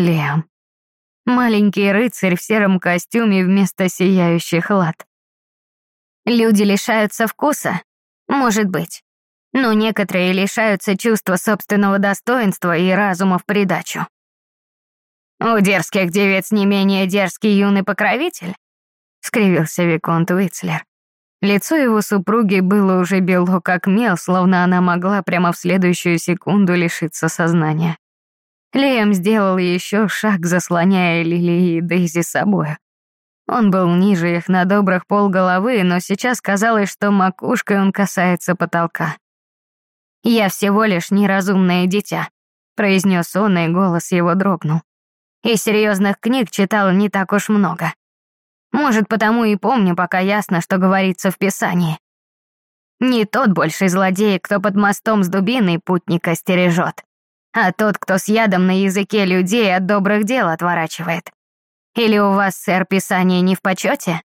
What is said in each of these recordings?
Лиам. Маленький рыцарь в сером костюме вместо сияющих лад. Люди лишаются вкуса? Может быть. Но некоторые лишаются чувства собственного достоинства и разума в придачу. «У дерзких девиц не менее дерзкий юный покровитель?» — скривился Виконт Уитцлер. Лицо его супруги было уже бело как мел, словно она могла прямо в следующую секунду лишиться сознания. Лиам сделал еще шаг, заслоняя Лили и Дейзи собой. Он был ниже их на добрых полголовы, но сейчас казалось, что макушкой он касается потолка. «Я всего лишь неразумное дитя», — произнес он, и голос его дрогнул. «И серьезных книг читал не так уж много. Может, потому и помню пока ясно, что говорится в Писании. Не тот больший злодей, кто под мостом с дубиной путника стережет, а тот, кто с ядом на языке людей от добрых дел отворачивает. Или у вас, сэр, Писание не в почете?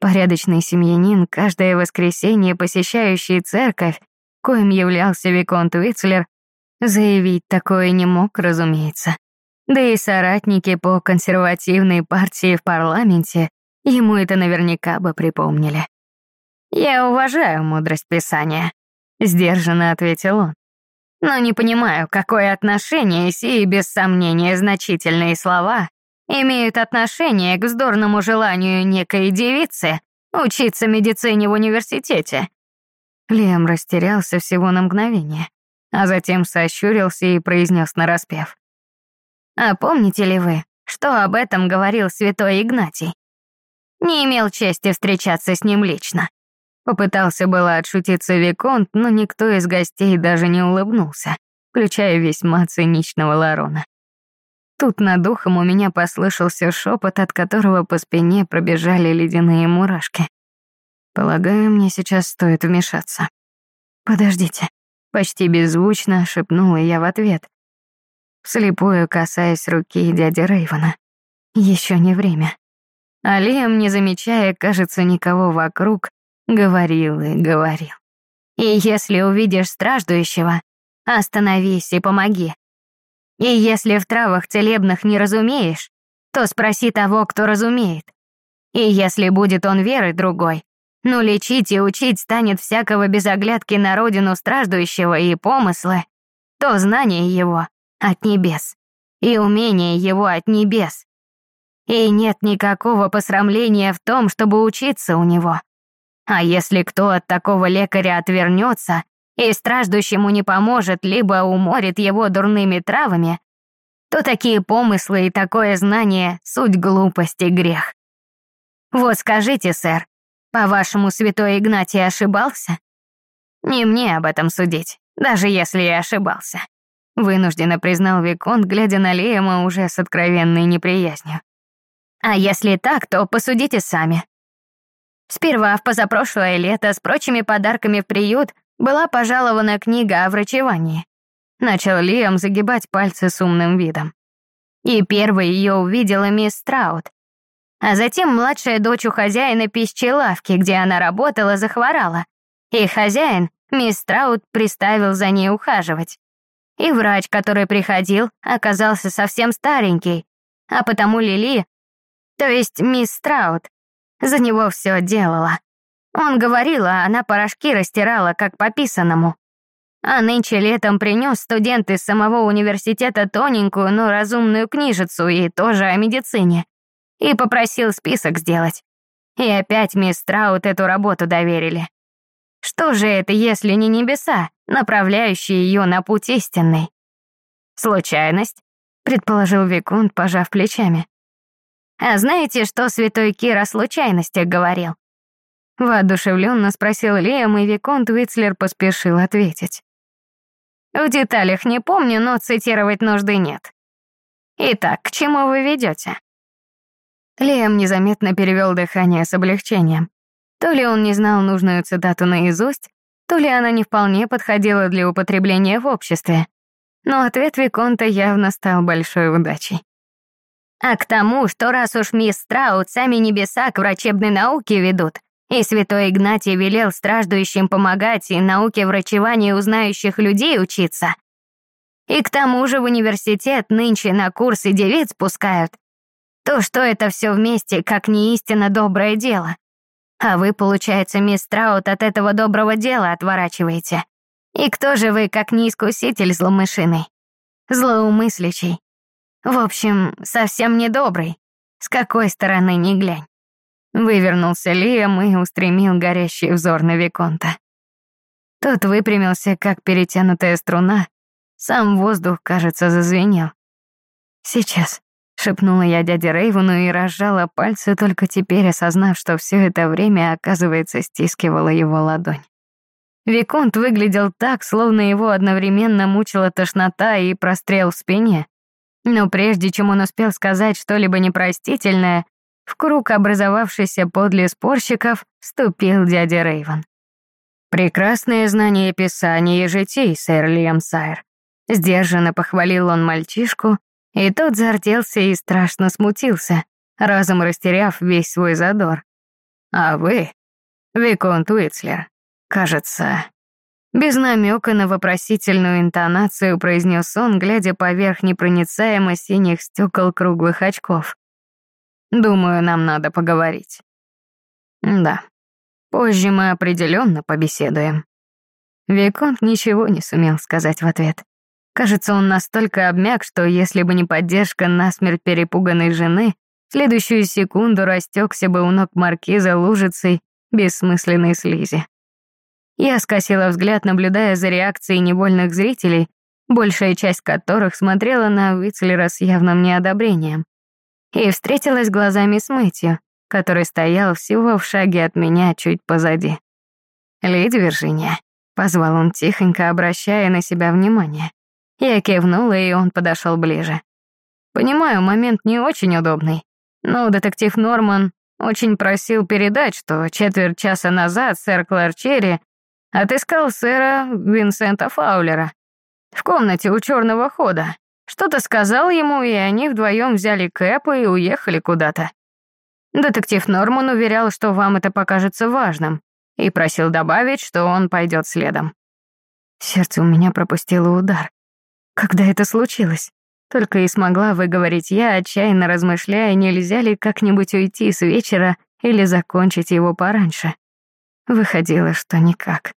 Порядочный семьянин, каждое воскресенье посещающий церковь, коим являлся Виконт Уитцлер, заявить такое не мог, разумеется. Да и соратники по консервативной партии в парламенте ему это наверняка бы припомнили. «Я уважаю мудрость Писания», — сдержанно ответил он. «Но не понимаю, какое отношение сии, без сомнения, значительные слова имеют отношение к вздорному желанию некой девицы учиться медицине в университете». Лем растерялся всего на мгновение, а затем сощурился и произнес нараспев. А помните ли вы, что об этом говорил святой Игнатий? Не имел чести встречаться с ним лично. Попытался было отшутиться Виконт, но никто из гостей даже не улыбнулся, включая весьма циничного Ларона. Тут над духом у меня послышался шепот, от которого по спине пробежали ледяные мурашки. Полагаю, мне сейчас стоит вмешаться. «Подождите», — почти беззвучно шепнула я в ответ, вслепую касаясь руки дяди Рейвена. Еще не время. А не замечая, кажется, никого вокруг, говорил и говорил. «И если увидишь страждущего, остановись и помоги. И если в травах целебных не разумеешь, то спроси того, кто разумеет. И если будет он верой другой, ну лечить и учить станет всякого без оглядки на родину страждущего и помыслы, то знание его от небес, и умение его от небес. И нет никакого посрамления в том, чтобы учиться у него. А если кто от такого лекаря отвернется и страждущему не поможет, либо уморит его дурными травами, то такие помыслы и такое знание — суть глупости грех. Вот скажите, сэр, по-вашему, святой Игнатий ошибался? Не мне об этом судить, даже если и ошибался. Вынужденно признал Виконт, глядя на Лиэма уже с откровенной неприязнью. А если так, то посудите сами. Сперва в позапрошлое лето с прочими подарками в приют была пожалована книга о врачевании. Начал Лиам загибать пальцы с умным видом. И первой ее увидела мисс Страут. А затем младшая дочь у хозяина пищей лавки, где она работала, захворала. И хозяин, мисс Страут, приставил за ней ухаживать. И врач, который приходил, оказался совсем старенький, а потому Лили, то есть мисс Страут, за него все делала. Он говорил, а она порошки растирала, как по писанному. А нынче летом принес студент из самого университета тоненькую, но разумную книжицу и тоже о медицине. И попросил список сделать. И опять мисс Траут эту работу доверили. Что же это, если не небеса, направляющие ее на путь истинный? Случайность, предположил Виконт, пожав плечами. А знаете, что святой Кир о случайностях говорил? Воодушевленно спросил Лиам, и Виконт Уитцлер поспешил ответить. В деталях не помню, но цитировать нужды нет. Итак, к чему вы ведете? Лиам незаметно перевел дыхание с облегчением. То ли он не знал нужную цитату наизусть, то ли она не вполне подходила для употребления в обществе. Но ответ Виконта явно стал большой удачей. А к тому, что раз уж мисс Страут сами небеса к врачебной науке ведут, и святой Игнатий велел страждущим помогать и науке врачевания у знающих людей учиться, И к тому же в университет нынче на курсы девиц пускают. То, что это все вместе, как не истинно доброе дело. А вы, получается, мисс Траут, от этого доброго дела отворачиваете. И кто же вы, как не искуситель зломышиный? Злоумыслящий. В общем, совсем недобрый. С какой стороны ни глянь. Вывернулся Лиам и устремил горящий взор на Виконта. Тот выпрямился, как перетянутая струна. Сам воздух, кажется, зазвенел. «Сейчас», — шепнула я дяде Рейвену и разжала пальцы, только теперь осознав, что все это время, оказывается, стискивала его ладонь. Виконт выглядел так, словно его одновременно мучила тошнота и прострел в спине. Но прежде чем он успел сказать что-либо непростительное, в круг образовавшийся подле спорщиков вступил дядя Рейвен. «Прекрасное знание писания и житий, сэр Лиам Сайр». Сдержанно похвалил он мальчишку, и тот зарделся и страшно смутился, разом растеряв весь свой задор. «А вы, Виконт Уитслер, кажется...» Без намека на вопросительную интонацию произнес он, глядя поверх непроницаемо синих стекол круглых очков. «Думаю, нам надо поговорить». «Да, позже мы определенно побеседуем». Виконт ничего не сумел сказать в ответ. Кажется, он настолько обмяк, что если бы не поддержка насмерть перепуганной жены, в следующую секунду растекся бы у ног маркиза лужицей бессмысленной слизи. Я скосила взгляд, наблюдая за реакцией невольных зрителей, большая часть которых смотрела на Уитцлера с явным неодобрением. И встретилась глазами с Мэтью, который стоял всего в шаге от меня чуть позади. «Леди Виржиния», — позвал он тихонько, обращая на себя внимание. Я кивнула, и он подошел ближе. «Понимаю, момент не очень удобный, но детектив Норман очень просил передать, что четверть часа назад сэр Клэр Черри Отыскал сэра Винсента Фаулера в комнате у черного хода. Что-то сказал ему, и они вдвоем взяли Кэпа и уехали куда-то. Детектив Норман уверял, что вам это покажется важным, и просил добавить, что он пойдет следом. Сердце у меня пропустило удар. Когда это случилось? Только и смогла выговорить я, отчаянно размышляя, нельзя ли как-нибудь уйти с вечера или закончить его пораньше. Выходило, что никак.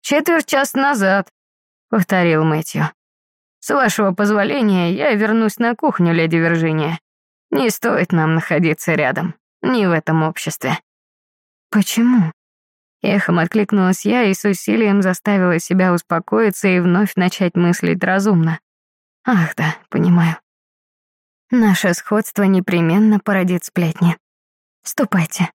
«Четверть часа назад», — повторил Мэтью. «С вашего позволения, я вернусь на кухню, леди Виржиния. Не стоит нам находиться рядом, не в этом обществе». «Почему?» Эхом откликнулась я и с усилием заставила себя успокоиться и вновь начать мыслить разумно. Ах да, понимаю. Наше сходство непременно породит сплетни. Ступайте.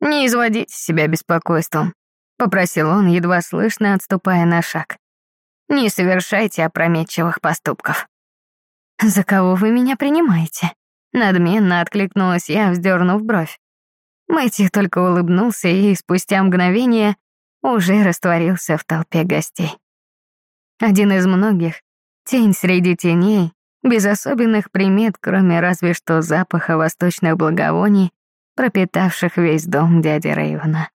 Не изводите себя беспокойством. Попросил он, едва слышно отступая на шаг. «Не совершайте опрометчивых поступков». «За кого вы меня принимаете?» Надменно откликнулась я, вздернув бровь. Мэтью только улыбнулся и спустя мгновение уже растворился в толпе гостей. Один из многих, тень среди теней, без особенных примет, кроме разве что запаха восточных благовоний, пропитавших весь дом дяди Рейвена.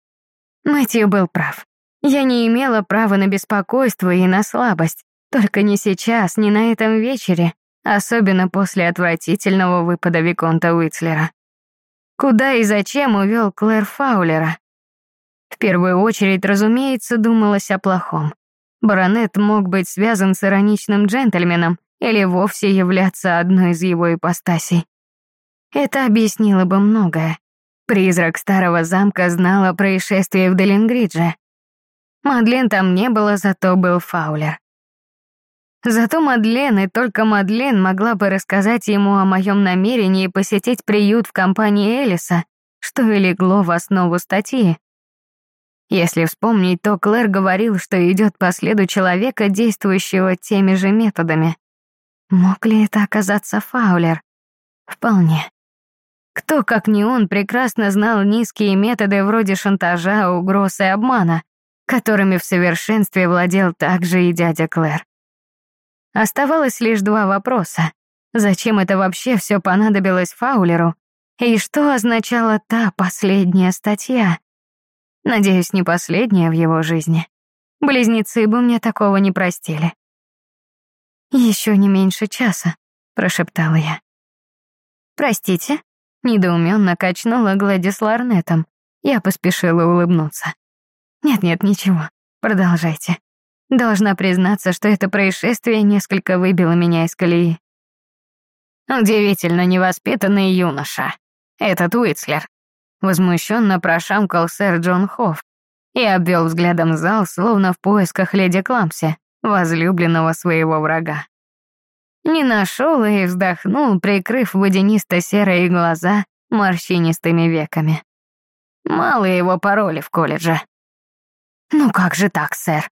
Мэтью был прав. Я не имела права на беспокойство и на слабость. Только не сейчас, не на этом вечере, особенно после отвратительного выпада Виконта Уитслера. Куда и зачем увел Клэр Фаулера? В первую очередь, разумеется, думалось о плохом. Баронет мог быть связан с ироничным джентльменом или вовсе являться одной из его ипостасей. Это объяснило бы многое. Призрак старого замка знал о происшествии в Делингридже. Мадлен там не было, зато был Фаулер. Зато Мадлен и только Мадлен могла бы рассказать ему о моем намерении посетить приют в компании Элиса, что и легло в основу статьи. Если вспомнить, то Клэр говорил, что идет по следу человека, действующего теми же методами. Мог ли это оказаться Фаулер? Вполне. Кто, как не он, прекрасно знал низкие методы вроде шантажа, угроз и обмана, которыми в совершенстве владел также и дядя Клэр. Оставалось лишь два вопроса. Зачем это вообще все понадобилось Фаулеру? И что означала та последняя статья? Надеюсь, не последняя в его жизни. Близнецы бы мне такого не простили. Еще не меньше часа», — прошептала я. «Простите?» — недоуменно качнула Гладис Ларнетом. Я поспешила улыбнуться. «Нет-нет, ничего, продолжайте. Должна признаться, что это происшествие несколько выбило меня из колеи». «Удивительно невоспитанный юноша. Этот Уитслер», — возмущенно прошамкал сэр Джон Хофф и обвел взглядом зал, словно в поисках леди Кламси, возлюбленного своего врага. Не нашел и вздохнул, прикрыв водянисто-серые глаза морщинистыми веками. Мало его пароли в колледже. «Ну как же так, сэр?»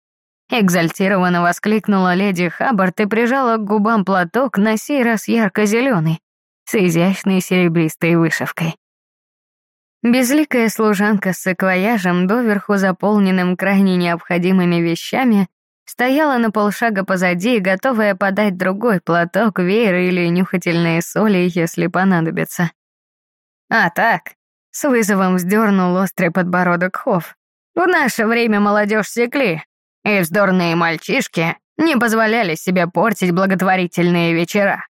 Экзальтированно воскликнула леди Хаббард и прижала к губам платок, на сей раз ярко-зеленый, с изящной серебристой вышивкой. Безликая служанка с саквояжем, доверху заполненным крайне необходимыми вещами, стояла на полшага позади, готовая подать другой платок, веер или нюхательные соли, если понадобится. «А так», — с вызовом вздернул острый подбородок Хофф, «в наше время молодежь секли, и вздорные мальчишки не позволяли себе портить благотворительные вечера.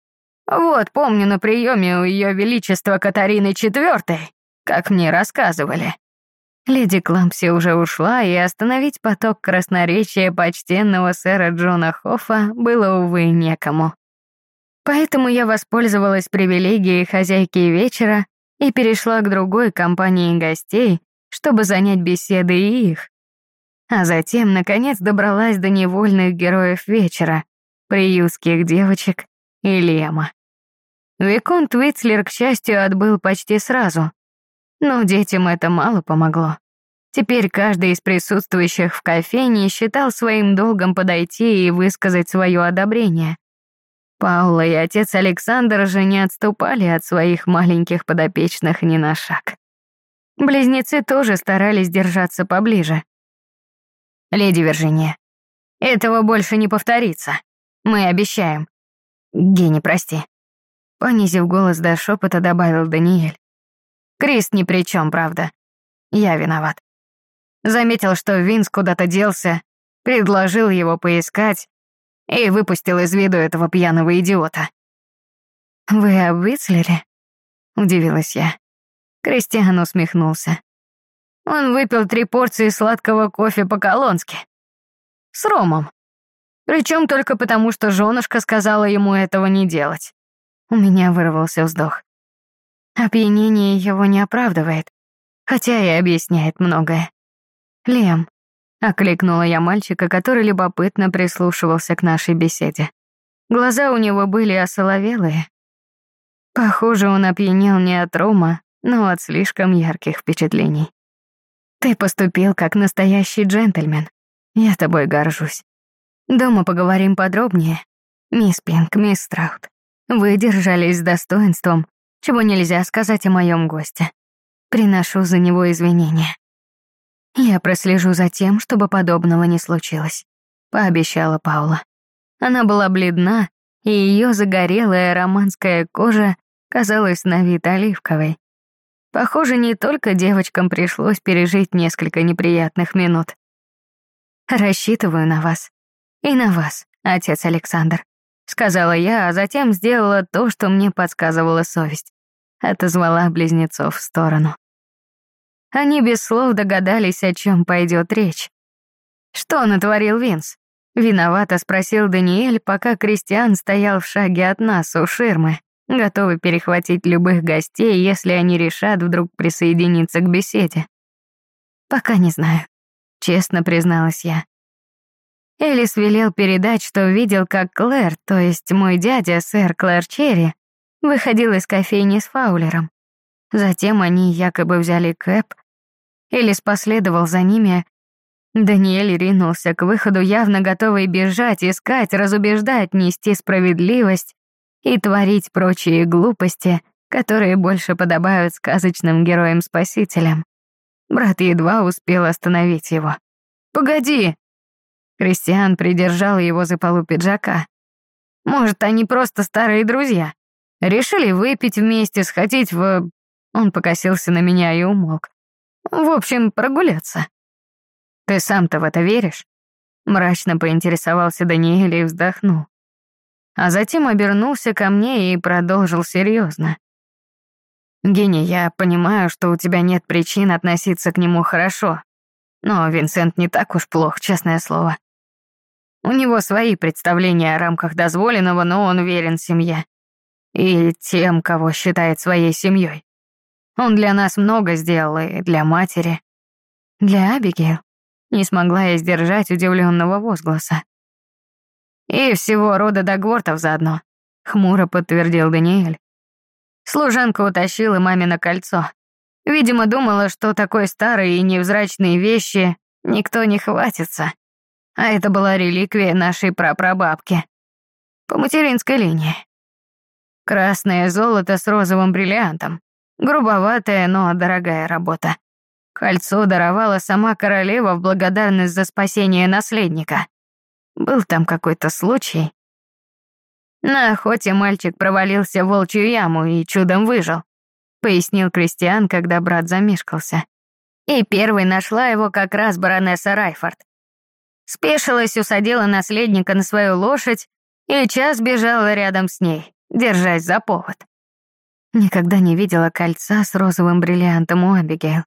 Вот помню на приеме у Ее Величества Катарины IV, как мне рассказывали, Леди Клампси уже ушла, и остановить поток красноречия почтенного сэра Джона Хоффа было, увы, некому. Поэтому я воспользовалась привилегией хозяйки вечера и перешла к другой компании гостей, чтобы занять беседы и их. А затем, наконец, добралась до невольных героев вечера, приютских девочек и Лема. Виконт Уитслер, к счастью, отбыл почти сразу, но детям это мало помогло. Теперь каждый из присутствующих в кофейне считал своим долгом подойти и высказать свое одобрение. Паула и отец Александр же не отступали от своих маленьких подопечных ни на шаг. Близнецы тоже старались держаться поближе. «Леди Виржиния, этого больше не повторится. Мы обещаем. Гений, прости». Понизив голос до шепота, добавил Даниэль. Крист ни при чем, правда. Я виноват. Заметил, что Винс куда-то делся, предложил его поискать и выпустил из виду этого пьяного идиота. «Вы об Вицлере?» — удивилась я. Кристиан усмехнулся. Он выпил три порции сладкого кофе по-колонски. С ромом. Причем только потому, что женушка сказала ему этого не делать. У меня вырвался вздох. Опьянение его не оправдывает, хотя и объясняет многое. «Лем», — окликнула я мальчика, который любопытно прислушивался к нашей беседе. Глаза у него были осоловелые. Похоже, он опьянел не от рома, но от слишком ярких впечатлений. «Ты поступил как настоящий джентльмен. Я тобой горжусь. Дома поговорим подробнее. Мисс Пинк, мисс Страут. Вы держались с достоинством, чего нельзя сказать о моем госте. Приношу за него извинения. Я прослежу за тем, чтобы подобного не случилось, пообещала Паула. Она была бледна, и ее загорелая романская кожа казалась на вид оливковой. Похоже, не только девочкам пришлось пережить несколько неприятных минут. Рассчитываю на вас. И на вас, отец Александр сказала я, а затем сделала то, что мне подсказывала совесть. Отозвала близнецов в сторону. Они без слов догадались, о чем пойдет речь. Что натворил Винс? Виновато спросил Даниэль, пока Кристиан стоял в шаге от нас у ширмы, готовый перехватить любых гостей, если они решат вдруг присоединиться к беседе. Пока не знаю, честно призналась я. Элис велел передать, что видел, как Клэр, то есть мой дядя, сэр Клэр Черри, выходил из кофейни с Фаулером. Затем они якобы взяли Кэп. Элис последовал за ними. Даниэль ринулся к выходу, явно готовый бежать, искать, разубеждать, нести справедливость и творить прочие глупости, которые больше подобают сказочным героям-спасителям. Брат едва успел остановить его. «Погоди!» Кристиан придержал его за полу пиджака. Может, они просто старые друзья? Решили выпить вместе, сходить в... Он покосился на меня и умолк. В общем, прогуляться. Ты сам-то в это веришь? Мрачно поинтересовался Даниэль и вздохнул. а затем обернулся ко мне и продолжил серьезно. «Гений, я понимаю, что у тебя нет причин относиться к нему хорошо, но Винсент не так уж плох, честное слово. У него свои представления о рамках дозволенного, но он верен семье. И тем, кого считает своей семьей. Он для нас много сделал, и для матери. Для Абигейл не смогла я сдержать удивленного возгласа. И всего рода Дагвортов заодно, хмуро подтвердил Даниэль. Служанка утащила мамино кольцо. Видимо, думала, что такой старой и невзрачной вещи никто не хватится. А это была реликвия нашей прапрабабки. По материнской линии. Красное золото с розовым бриллиантом. Грубоватая, но дорогая работа. Кольцо даровала сама королева в благодарность за спасение наследника. Был там какой-то случай. На охоте мальчик провалился в волчью яму и чудом выжил, пояснил Кристиан, когда брат замешкался. И первой нашла его как раз баронесса Райфорд. Спешилась, усадила наследника на свою лошадь и час бежала рядом с ней, держась за повод. Никогда не видела кольца с розовым бриллиантом у Абигейл.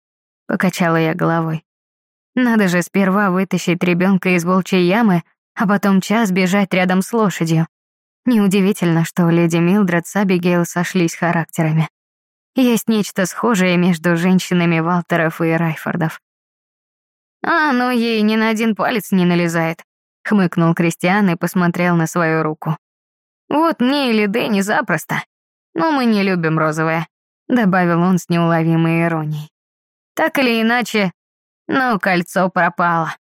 Покачала я головой. Надо же сперва вытащить ребенка из волчьей ямы, а потом час бежать рядом с лошадью. Неудивительно, что леди Милдред с Абигейл сошлись характерами. Есть нечто схожее между женщинами Валтеров и Райфордов. «А, ну ей ни на один палец не налезает», — хмыкнул Кристиан и посмотрел на свою руку. «Вот мне или Дэнни запросто. Но мы не любим розовое», — добавил он с неуловимой иронией. Так или иначе, но кольцо пропало.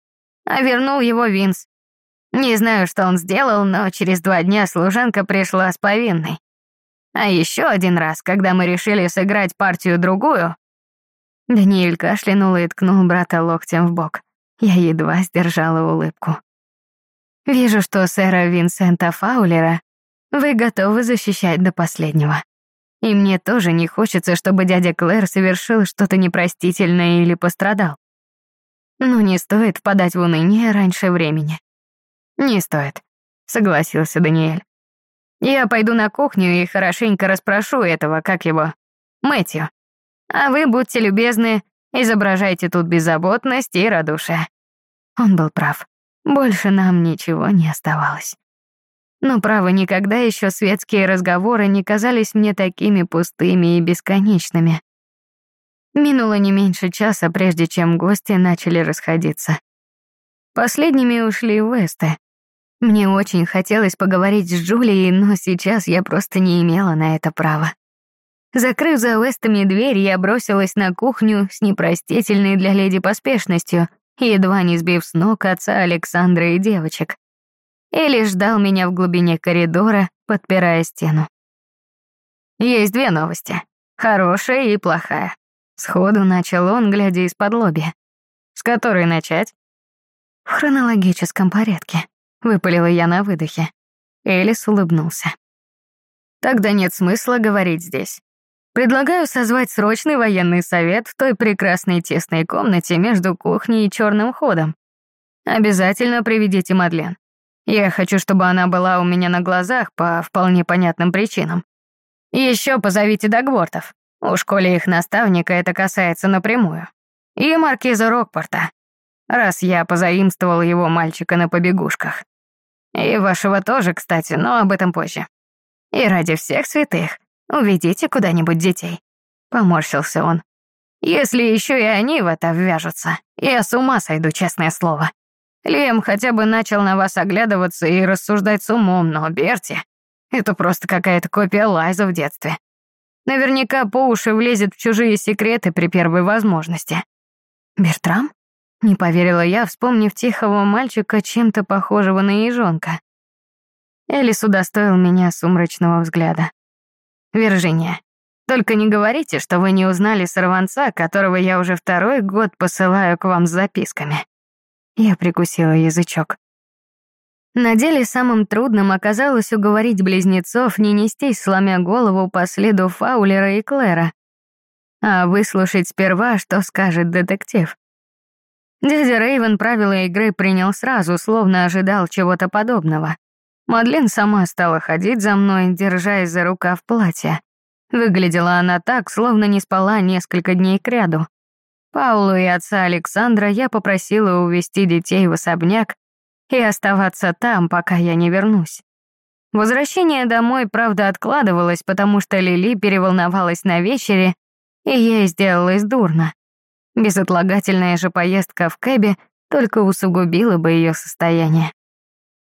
А вернул его Винс. Не знаю, что он сделал, но через два дня служанка пришла с повинной. А еще один раз, когда мы решили сыграть партию-другую... Даниэль кашлянул и ткнул брата локтем в бок. Я едва сдержала улыбку. «Вижу, что сэра Винсента Фаулера вы готовы защищать до последнего». И мне тоже не хочется, чтобы дядя Клэр совершил что-то непростительное или пострадал. Но не стоит впадать в уныние раньше времени. Не стоит, согласился Даниэль. Я пойду на кухню и хорошенько расспрошу этого, как его, Мэтью. А вы, будьте любезны, изображайте тут беззаботность и радушие. Он был прав. Больше нам ничего не оставалось. Но, право, никогда еще светские разговоры не казались мне такими пустыми и бесконечными. Минуло не меньше часа, прежде чем гости начали расходиться. Последними ушли Весты. Мне очень хотелось поговорить с Джулией, но сейчас я просто не имела на это права. Закрыв за Вестами дверь, я бросилась на кухню с непростительной для леди поспешностью, едва не сбив с ног отца Александра и девочек или ждал меня в глубине коридора, подпирая стену. Есть две новости. Хорошая и плохая. Сходу начал он, глядя из-под лобья. С которой начать? В хронологическом порядке. Выпалила я на выдохе. Элис улыбнулся. Тогда нет смысла говорить здесь. Предлагаю созвать срочный военный совет в той прекрасной тесной комнате между кухней и черным ходом. Обязательно приведите Мадлен. Я хочу, чтобы она была у меня на глазах по вполне понятным причинам. Еще позовите Дагвортов. У школе их наставника это касается напрямую. И маркиза Рокпорта, раз я позаимствовал его мальчика на побегушках. И вашего тоже, кстати, но об этом позже. И ради всех святых, уведите куда-нибудь детей. Поморщился он. Если еще и они в это ввяжутся, я с ума сойду, честное слово. Лем хотя бы начал на вас оглядываться и рассуждать с умом, но Берти — это просто какая-то копия Лайза в детстве. Наверняка по уши влезет в чужие секреты при первой возможности. Бертрам? Не поверила я, вспомнив тихого мальчика, чем-то похожего на ежонка. Элис удостоил меня сумрачного взгляда. «Виржиния, только не говорите, что вы не узнали сорванца, которого я уже второй год посылаю к вам с записками». Я прикусила язычок. На деле самым трудным оказалось уговорить близнецов не нестись, сломя голову по следу Фаулера и Клэра, а выслушать сперва, что скажет детектив. Дядя Рейвен правила игры принял сразу, словно ожидал чего-то подобного. Мадлен сама стала ходить за мной, держась за рукав платья. Выглядела она так, словно не спала несколько дней кряду. Паулу и отца Александра я попросила увезти детей в особняк и оставаться там, пока я не вернусь. Возвращение домой, правда, откладывалось, потому что Лили переволновалась на вечере, и ей сделалось дурно. Безотлагательная же поездка в Кэбе только усугубила бы ее состояние.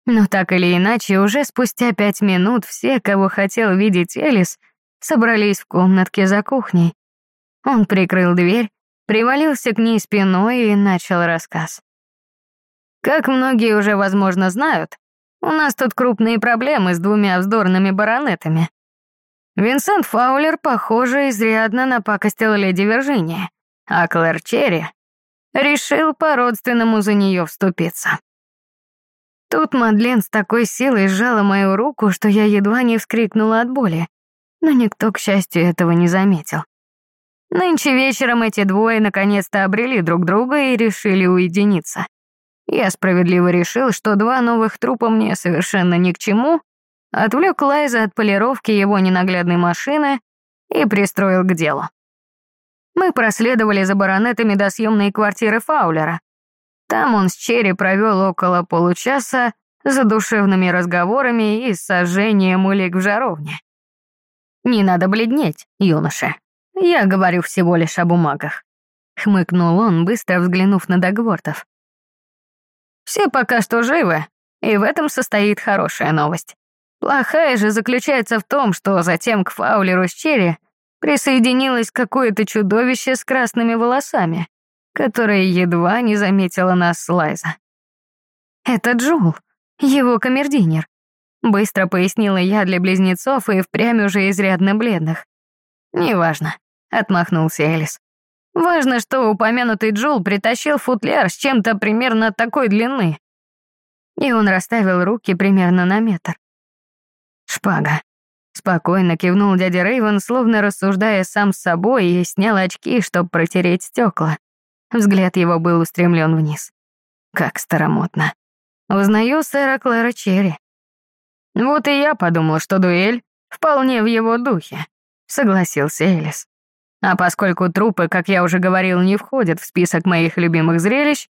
Но так или иначе, уже спустя пять минут все, кого хотел видеть Элис, собрались в комнатке за кухней. Он прикрыл дверь, привалился к ней спиной и начал рассказ. Как многие уже, возможно, знают, у нас тут крупные проблемы с двумя вздорными баронетами. Винсент Фаулер, похоже, изрядно напакостил леди Виржиния, а Клэр Черри решил по-родственному за нее вступиться. Тут Мадлен с такой силой сжала мою руку, что я едва не вскрикнула от боли, но никто, к счастью, этого не заметил. Нынче вечером эти двое наконец-то обрели друг друга и решили уединиться. Я справедливо решил, что два новых трупа мне совершенно ни к чему, отвлек Лайза от полировки его ненаглядной машины и пристроил к делу. Мы проследовали за баронетами до съемной квартиры Фаулера. Там он с Черри провел около получаса за душевными разговорами и сожжением улик в жаровне. «Не надо бледнеть, юноша. Я говорю всего лишь о бумагах», — хмыкнул он, быстро взглянув на Дагвортов. Все пока что живы, и в этом состоит хорошая новость. Плохая же заключается в том, что затем к Фаулеру с Черри присоединилось какое-то чудовище с красными волосами, которое едва не заметило нас с Лайза. «Это Джул, его камердинер. быстро пояснила я для близнецов и впрямь уже изрядно бледных. «Неважно», — отмахнулся Элис. Важно, что упомянутый Джул притащил футляр с чем-то примерно такой длины. И он расставил руки примерно на метр. Шпага. Спокойно кивнул дядя Рейвен, словно рассуждая сам с собой, и снял очки, чтобы протереть стекла. Взгляд его был устремлен вниз. Как старомодно. Узнаю сэра Клэра Черри. Вот и я подумал, что дуэль вполне в его духе, согласился Элис. А поскольку трупы, как я уже говорил, не входят в список моих любимых зрелищ,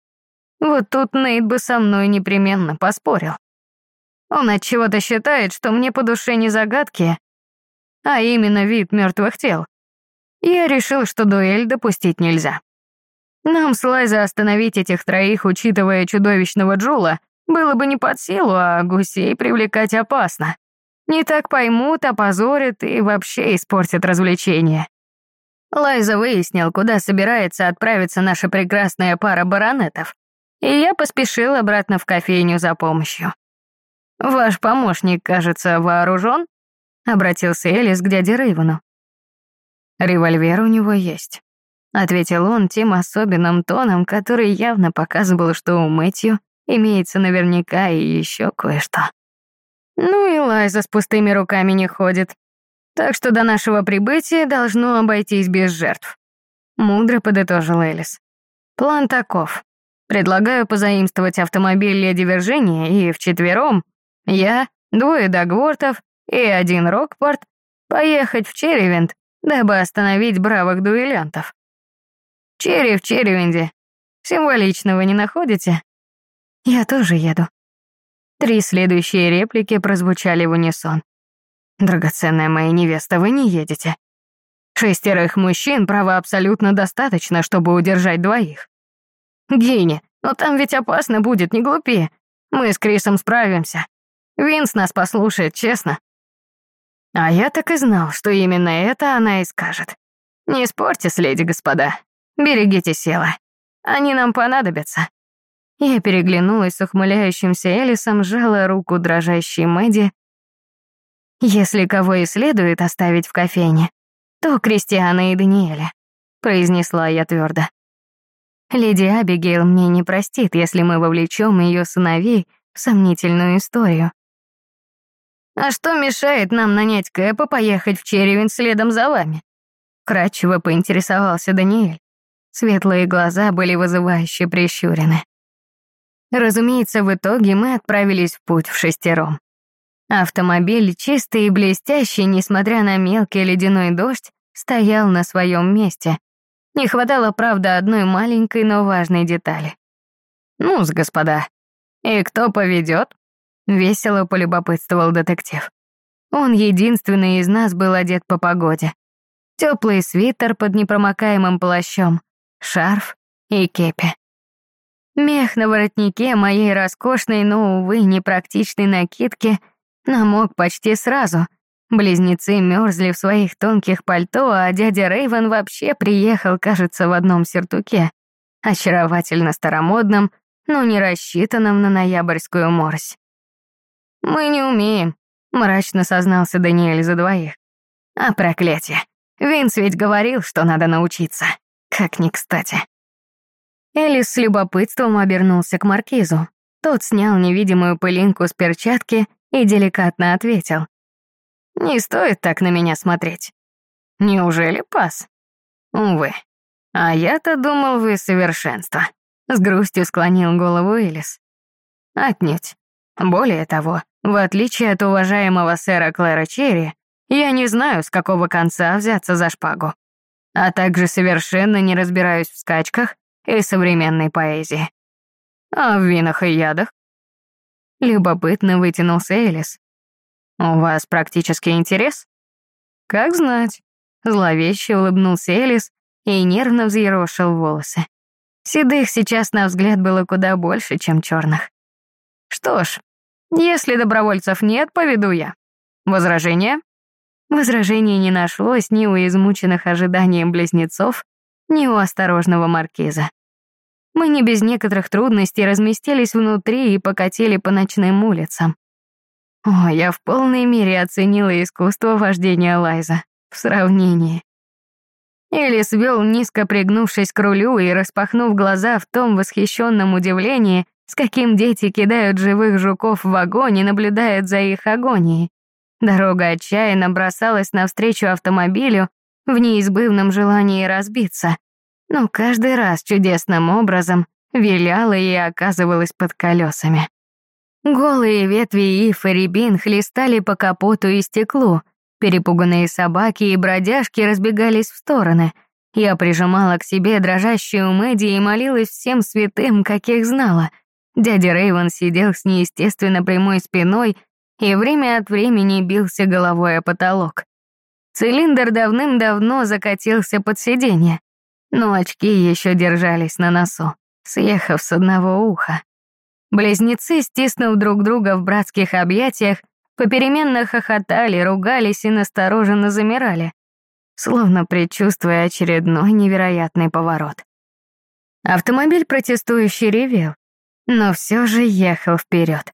вот тут Нейт бы со мной непременно поспорил. Он от чего-то считает, что мне по душе не загадки, а именно вид мертвых тел. Я решил, что дуэль допустить нельзя. Нам с Лайза остановить этих троих, учитывая чудовищного Джула, было бы не под силу, а гусей привлекать опасно. Не так поймут, опозорят и вообще испортят развлечение. Лайза выяснил, куда собирается отправиться наша прекрасная пара баронетов, и я поспешил обратно в кофейню за помощью. «Ваш помощник, кажется, вооружен?» — обратился Элис к дяде Рейвену. «Револьвер у него есть», — ответил он тем особенным тоном, который явно показывал, что у Мэтью имеется наверняка и еще кое-что. «Ну и Лайза с пустыми руками не ходит», так что до нашего прибытия должно обойтись без жертв. Мудро подытожил Элис. План таков. Предлагаю позаимствовать автомобиль Леди Виржиния и вчетвером я, двое Дагвортов и один Рокпорт поехать в Черривент, дабы остановить бравых дуэлянтов. Черри в. Символично вы не находите? Я тоже еду. Три следующие реплики прозвучали в унисон. Драгоценная моя невеста, вы не едете. Шестерых мужчин, право, абсолютно достаточно, чтобы удержать двоих. Гейни, но там ведь опасно будет, не глупи. Мы с Крисом справимся. Винс нас послушает, честно. А я так и знал, что именно это она и скажет. Не спорьте с леди, господа. Берегите села. Они нам понадобятся. Я переглянулась с ухмыляющимся Элисом, сжала руку дрожащей Мэдди если кого и следует оставить в кофейне, то Кристиана и Даниэля, произнесла я твердо. Леди Абигейл мне не простит, если мы вовлечем ее сыновей в сомнительную историю. «А что мешает нам нанять Кэп и поехать в Черевин следом за вами?» Кратчево поинтересовался Даниэль. Светлые глаза были вызывающе прищурены. Разумеется, в итоге мы отправились в путь в шестером. Автомобиль, чистый и блестящий, несмотря на мелкий ледяной дождь, стоял на своем месте. Не хватало, правда, одной маленькой, но важной детали. ну господа, и кто поведет? Весело полюбопытствовал детектив. Он единственный из нас был одет по погоде. Теплый свитер под непромокаемым плащом, шарф и кепи. Мех на воротнике моей роскошной, но, увы, непрактичной накидки намок почти сразу. Близнецы мерзли в своих тонких пальто, а дядя Рейвен вообще приехал, кажется, в одном сертуке. Очаровательно старомодном, но не рассчитанном на ноябрьскую морось. «Мы не умеем», — мрачно сознался Даниэль за двоих. «А проклятие! Винс ведь говорил, что надо научиться. Как ни кстати». Элис с любопытством обернулся к маркизу. Тот снял невидимую пылинку с перчатки и деликатно ответил. «Не стоит так на меня смотреть. Неужели пас? Увы. А я-то думал, вы совершенство». С грустью склонил голову Элис. «Отнюдь. Более того, в отличие от уважаемого сэра Клэра Черри, я не знаю, с какого конца взяться за шпагу, а также совершенно не разбираюсь в скачках и современной поэзии. А в винах и ядах? Любопытно вытянулся Элис. У вас практический интерес? Как знать. Зловеще улыбнулся Элис и нервно взъерошил волосы. Седых сейчас на взгляд было куда больше, чем черных. Что ж, если добровольцев нет, поведу я. Возражения? Возражений не нашлось ни у измученных ожиданием близнецов, ни у осторожного маркиза. Мы не без некоторых трудностей разместились внутри и покатили по ночным улицам. О, я в полной мере оценила искусство вождения Лайза. В сравнении. Элис вел, низко пригнувшись к рулю и распахнув глаза в том восхищенном удивлении, с каким дети кидают живых жуков в огонь и наблюдают за их агонией. Дорога отчаянно бросалась навстречу автомобилю, в неизбывном желании разбиться, но каждый раз чудесным образом виляла и оказывалась под колесами. Голые ветви ив и рябин хлестали по капоту и стеклу, перепуганные собаки и бродяжки разбегались в стороны. Я прижимала к себе дрожащую Мэдди и молилась всем святым, каких знала. Дядя Рейвен сидел с неестественно прямой спиной и время от времени бился головой о потолок. Цилиндр давным-давно закатился под сиденье, но очки еще держались на носу, съехав с одного уха. Близнецы, стиснув друг друга в братских объятиях, попеременно хохотали, ругались и настороженно замирали, словно предчувствуя очередной невероятный поворот. Автомобиль протестующий ревел, но все же ехал вперед.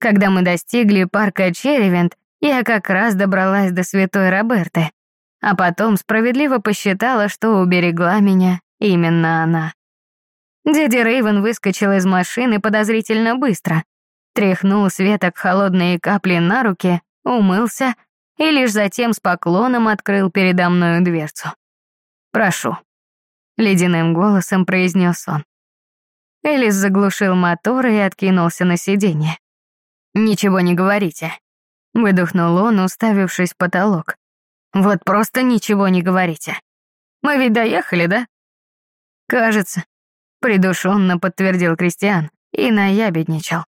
Когда мы достигли парка Черевент, я как раз добралась до святой Роберты, а потом справедливо посчитала, что уберегла меня именно она. Дядя Рейвен выскочил из машины подозрительно быстро, тряхнул с веток холодные капли на руки, умылся и лишь затем с поклоном открыл передо мною дверцу. «Прошу», — ледяным голосом произнес он. Элис заглушил мотор и откинулся на сиденье. «Ничего не говорите», Выдохнул он, уставившись в потолок. «Вот просто ничего не говорите. Мы ведь доехали, да?» «Кажется», — придушенно подтвердил Кристиан и наябедничал.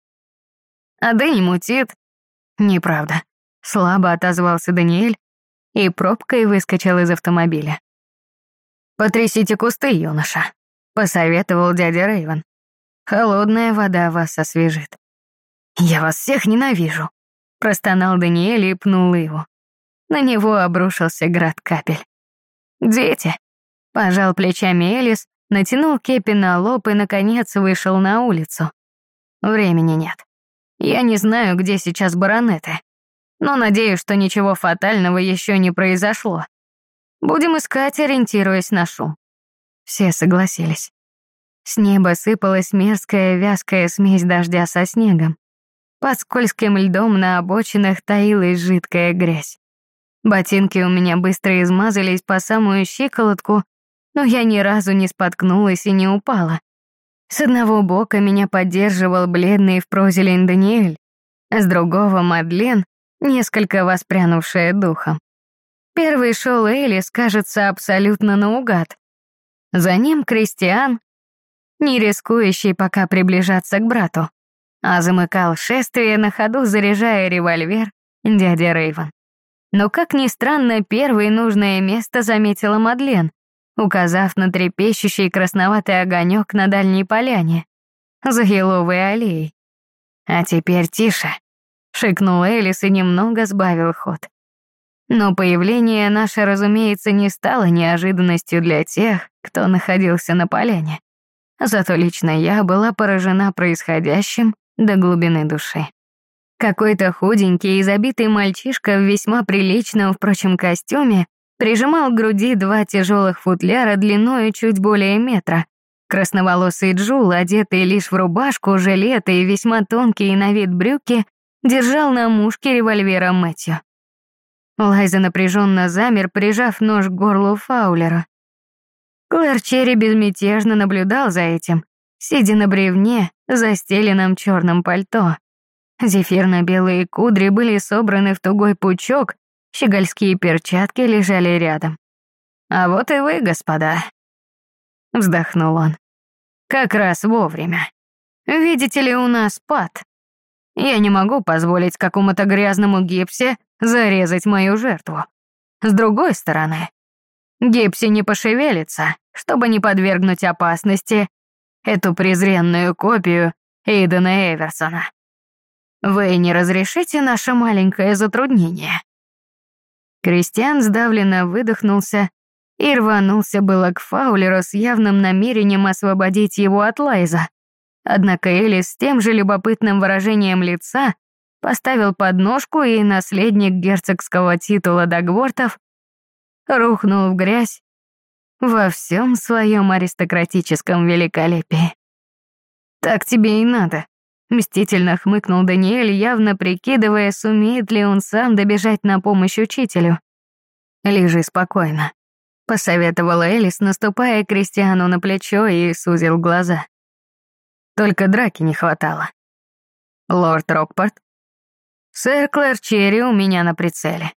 «А Дэнни мутит». «Неправда», — слабо отозвался Даниэль и пробкой выскочил из автомобиля. «Потрясите кусты, юноша», — посоветовал дядя Рейвен. «Холодная вода вас освежит». «Я вас всех ненавижу», Простонал Даниэль и пнул его. На него обрушился град капель. «Дети!» — пожал плечами Элис, натянул кепи на лоб и, наконец, вышел на улицу. Времени нет. Я не знаю, где сейчас баронеты, но надеюсь, что ничего фатального еще не произошло. Будем искать, ориентируясь на шум. Все согласились. С неба сыпалась мерзкая вязкая смесь дождя со снегом. Под скользким льдом на обочинах таилась жидкая грязь. Ботинки у меня быстро измазались по самую щиколотку, но я ни разу не споткнулась и не упала. С одного бока меня поддерживал бледный в прозелень Даниэль, с другого — Мадлен, несколько воспрянувшая духом. Первый шел Элис, кажется, абсолютно наугад. За ним Кристиан, не рискующий пока приближаться к брату, а замыкал шествие на ходу, заряжая револьвер дядя Рейвен. Но, как ни странно, первое нужное место заметила Мадлен, указав на трепещущий красноватый огонек на дальней поляне, за еловой аллеей. «А теперь тише», — шикнул Элис и немного сбавил ход. Но появление наше, разумеется, не стало неожиданностью для тех, кто находился на поляне. Зато лично я была поражена происходящим до глубины души. Какой-то худенький и забитый мальчишка в весьма приличном, впрочем, костюме прижимал к груди два тяжелых футляра длиной чуть более метра. Красноволосый Джул, одетый лишь в рубашку, жилет и весьма тонкие на вид брюки, держал на мушке револьвера Мэтью. Лайза напряженно замер, прижав нож к горлу Фаулера. Клэр Черри безмятежно наблюдал за этим, сидя на бревне, застеленном черным пальто. Зефирно-белые кудри были собраны в тугой пучок, щегольские перчатки лежали рядом. «А вот и вы, господа», — вздохнул он. «Как раз вовремя. Видите ли, у нас пад. Я не могу позволить какому-то грязному гипсе зарезать мою жертву. С другой стороны, гипси не пошевелится, чтобы не подвергнуть опасности эту презренную копию Эйдена Эверсона. Вы не разрешите наше маленькое затруднение?» Кристиан сдавленно выдохнулся и рванулся было к Фаулеру с явным намерением освободить его от Лайза. Однако Элис с тем же любопытным выражением лица поставил подножку, и наследник герцогского титула Дагвортов рухнул в грязь во всем своем аристократическом великолепии. «Так тебе и надо», — мстительно хмыкнул Даниэль, явно прикидывая, сумеет ли он сам добежать на помощь учителю. «Лежи спокойно», — посоветовала Элис, наступая Кристиану на плечо и сузил глаза. Только драки не хватало. Лорд Рокпорт. Сэр Клэр Черри у меня на прицеле.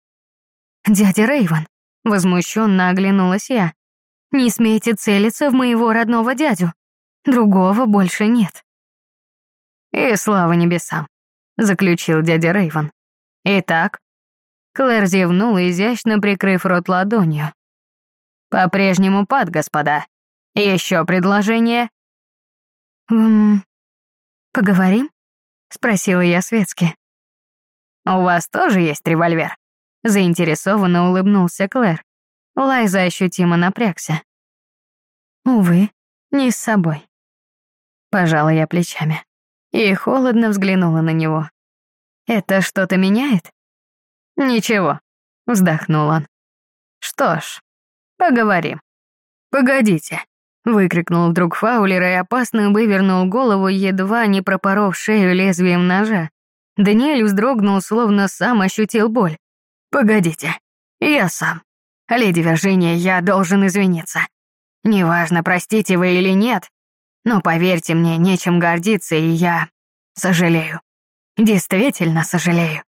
Дядя Рейвен, возмущенно оглянулась я. Не смейте целиться в моего родного дядю. Другого больше нет. И слава небесам, заключил дядя Рейвен. Итак, Клэр зевнул, изящно прикрыв рот ладонью. По-прежнему пад, господа. Еще предложение? «Эм, поговорим?» — спросила я светски. «У вас тоже есть револьвер?» Заинтересованно улыбнулся Клэр. Лайза ощутимо напрягся. «Увы, не с собой». Пожала я плечами и холодно взглянула на него. «Это что-то меняет?» «Ничего», — вздохнул он. «Что ж, поговорим. Погодите». Выкрикнул вдруг Фаулер и опасно вывернул голову, едва не пропоров шею лезвием ножа. Даниэль вздрогнул, словно сам ощутил боль. «Погодите, я сам. Леди Виржиния, я должен извиниться. Неважно, простите вы или нет, но поверьте мне, нечем гордиться, и я сожалею. Действительно сожалею».